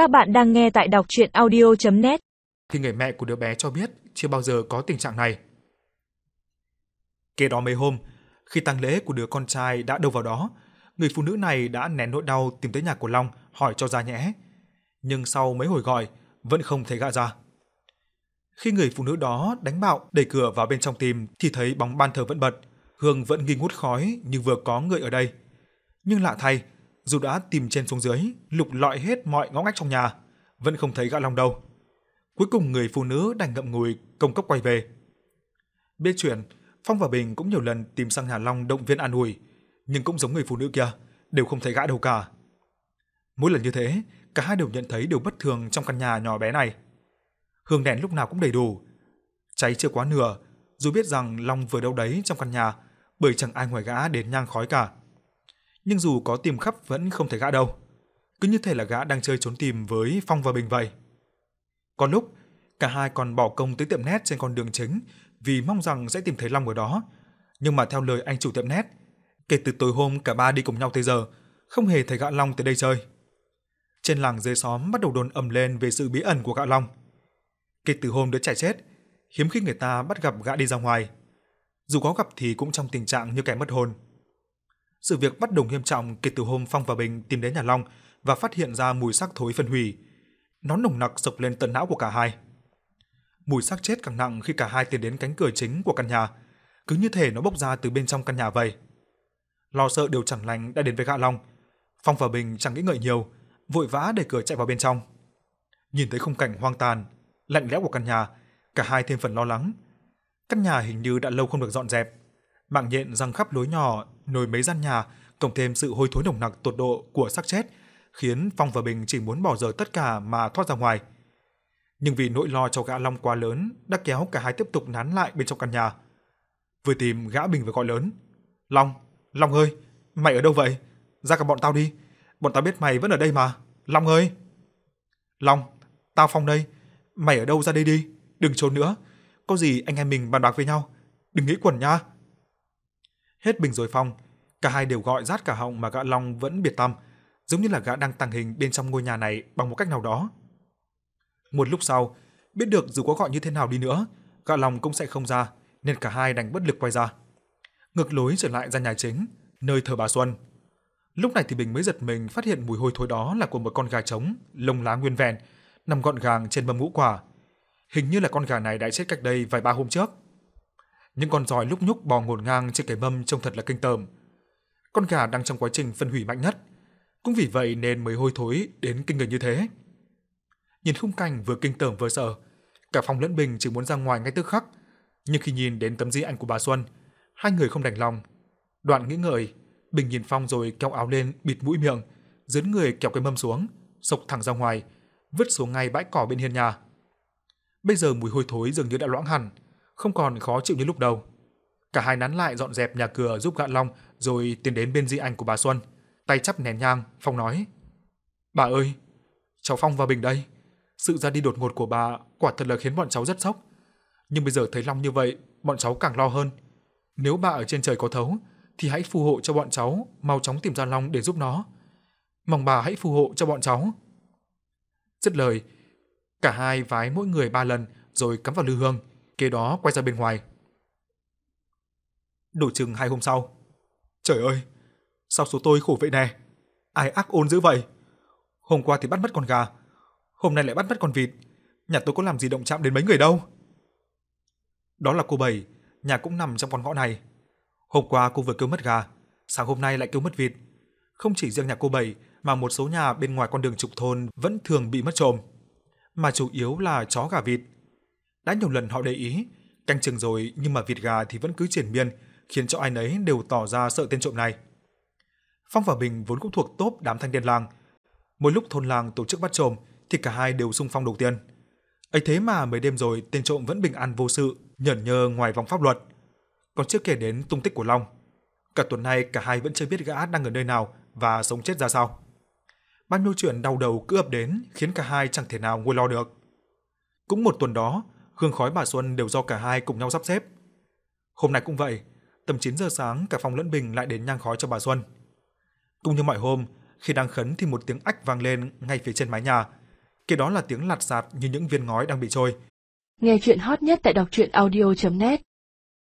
Các bạn đang nghe tại đọc chuyện audio.net Thì người mẹ của đứa bé cho biết chưa bao giờ có tình trạng này. Kế đó mấy hôm, khi tang lễ của đứa con trai đã đâu vào đó, người phụ nữ này đã nén nỗi đau tìm tới nhà của Long hỏi cho ra nhẽ. Nhưng sau mấy hồi gọi, vẫn không thấy gã ra. Khi người phụ nữ đó đánh bạo đẩy cửa vào bên trong tìm thì thấy bóng ban thờ vẫn bật, hương vẫn nghi ngút khói như vừa có người ở đây. Nhưng lạ thay, dù đã tìm trên xuống dưới, lục lọi hết mọi ngõ ngách trong nhà, vẫn không thấy gã Long đâu. Cuối cùng người phụ nữ đành ngậm ngùi công cốc quay về. Biết chuyện, Phong và Bình cũng nhiều lần tìm sang nhà Long động viên an ủi, nhưng cũng giống người phụ nữ kia, đều không thấy gã đâu cả. Mỗi lần như thế, cả hai đều nhận thấy điều bất thường trong căn nhà nhỏ bé này. Hương đèn lúc nào cũng đầy đủ. Cháy chưa quá nửa, dù biết rằng Long vừa đâu đấy trong căn nhà, bởi chẳng ai ngoài gã đến nhang khói cả. Nhưng dù có tìm khắp vẫn không thấy gã đâu. Cứ như thể là gã đang chơi trốn tìm với Phong và Bình vậy. Có lúc, cả hai còn bỏ công tới tiệm nét trên con đường chính vì mong rằng sẽ tìm thấy Long ở đó. Nhưng mà theo lời anh chủ tiệm nét, kể từ tối hôm cả ba đi cùng nhau tới giờ, không hề thấy gã Long tới đây chơi. Trên làng dưới xóm bắt đầu đồn ầm lên về sự bí ẩn của gã Long. Kể từ hôm đứa trẻ chết, hiếm khi người ta bắt gặp gã đi ra ngoài. Dù có gặp thì cũng trong tình trạng như kẻ mất hồn. Sự việc bắt đầu nghiêm trọng kể từ hôm Phong và Bình tìm đến nhà Long và phát hiện ra mùi xác thối phân hủy. Nó nồng nặc sộc lên tận não của cả hai. Mùi xác chết càng nặng khi cả hai tiến đến cánh cửa chính của căn nhà, cứ như thể nó bốc ra từ bên trong căn nhà vậy. Lo sợ điều chẳng lành đã đến với gã Long, Phong và Bình chẳng nghĩ ngợi nhiều, vội vã đẩy cửa chạy vào bên trong. Nhìn thấy khung cảnh hoang tàn, lạnh lẽo của căn nhà, cả hai thêm phần lo lắng. Căn nhà hình như đã lâu không được dọn dẹp, mạng nhện răng khắp lối nhỏ, nồi mấy gian nhà, cộng thêm sự hôi thối nồng nặc tột độ của xác chết, khiến Phong và Bình chỉ muốn bỏ dở tất cả mà thoát ra ngoài. Nhưng vì nỗi lo cho gã Long quá lớn, đã kéo cả hai tiếp tục nán lại bên trong căn nhà. Vừa tìm gã Bình vừa gọi lớn, "Long, Long ơi, mày ở đâu vậy? Ra gặp bọn tao đi, bọn tao biết mày vẫn ở đây mà. Long ơi." "Long, tao Phong đây, mày ở đâu ra đây đi, đừng trốn nữa, có gì anh em mình bàn bạc với nhau, đừng nghĩ quẩn nha." Hết Bình rồi Phong, cả hai đều gọi rát cả họng mà gã Long vẫn biệt tâm, giống như là gã đang tàng hình bên trong ngôi nhà này bằng một cách nào đó. Một lúc sau, biết được dù có gọi như thế nào đi nữa, gã Long cũng sẽ không ra, nên cả hai đành bất lực quay ra. Ngược lối trở lại ra nhà chính, nơi thờ bà Xuân. Lúc này thì Bình mới giật mình phát hiện mùi hôi thối đó là của một con gà trống, lông lá nguyên vẹn, nằm gọn gàng trên mâm ngũ quả. Hình như là con gà này đã chết cách đây vài ba hôm trước. Những con giòi lúc nhúc bò ngổn ngang trên cái mâm trông thật là kinh tởm. Con gà đang trong quá trình phân hủy mạnh nhất, cũng vì vậy nên mới hôi thối đến kinh người như thế. Nhìn khung cảnh vừa kinh tởm vừa sợ, cả Phong lẫn Bình chỉ muốn ra ngoài ngay tức khắc, nhưng khi nhìn đến tấm di ảnh của bà Xuân, hai người không đành lòng. Đoạn nghĩ ngợi, Bình nhìn Phong rồi kéo áo lên bịt mũi miệng, dấn người kéo cái mâm xuống, sộc thẳng ra ngoài, vứt xuống ngay bãi cỏ bên hiên nhà. Bây giờ mùi hôi thối dường như đã loãng hẳn, không còn khó chịu như lúc đầu. Cả hai nắn lại dọn dẹp nhà cửa giúp gã Long rồi tiến đến bên di ảnh của bà Xuân, tay chắp nén nhang, Phong nói: "Bà ơi, cháu Phong và Bình đây. Sự ra đi đột ngột của bà quả thật là khiến bọn cháu rất sốc. Nhưng bây giờ thấy Long như vậy, bọn cháu càng lo hơn. Nếu bà ở trên trời có thấu, thì hãy phù hộ cho bọn cháu mau chóng tìm ra Long để giúp nó. Mong bà hãy phù hộ cho bọn cháu." Dứt lời, cả hai vái mỗi người ba lần rồi cắm vào lư hương, kế đó quay ra bên ngoài. Đủ chừng hai hôm sau. Trời ơi, sao số tôi khổ vậy nè? Ai ác ôn dữ vậy? Hôm qua thì bắt mất con gà, hôm nay lại bắt mất con vịt. Nhà tôi có làm gì động chạm đến mấy người đâu. Đó là cô Bảy, nhà cũng nằm trong con ngõ này. Hôm qua cô vừa kêu mất gà, sáng hôm nay lại kêu mất vịt. Không chỉ riêng nhà cô Bảy mà một số nhà bên ngoài con đường trục thôn vẫn thường bị mất trộm, mà chủ yếu là chó gà vịt. Đã nhiều lần họ để ý, canh chừng rồi nhưng mà vịt gà thì vẫn cứ triển miên, khiến cho ai nấy đều tỏ ra sợ tên trộm này. Phong và Bình vốn cũng thuộc top đám thanh niên làng. Mỗi lúc thôn làng tổ chức bắt trộm thì cả hai đều xung phong đầu tiên. ấy thế mà mấy đêm rồi tên trộm vẫn bình an vô sự, nhởn nhơ ngoài vòng pháp luật. Còn chưa kể đến tung tích của Long. Cả tuần nay cả hai vẫn chưa biết gã đang ở nơi nào và sống chết ra sao. Bao nhiêu chuyện đau đầu cứ ập đến khiến cả hai chẳng thể nào nguôi lo được. Cũng một tuần đó, hương khói bà Xuân đều do cả hai cùng nhau sắp xếp. Hôm nay cũng vậy, tầm 9 giờ sáng cả phòng lẫn bình lại đến nhang khói cho bà Xuân. Cũng như mọi hôm, khi đang khấn thì một tiếng ách vang lên ngay phía trên mái nhà, kế đó là tiếng lạt sạt như những viên ngói đang bị trôi. Nghe chuyện hot nhất tại đọc truyện audio.net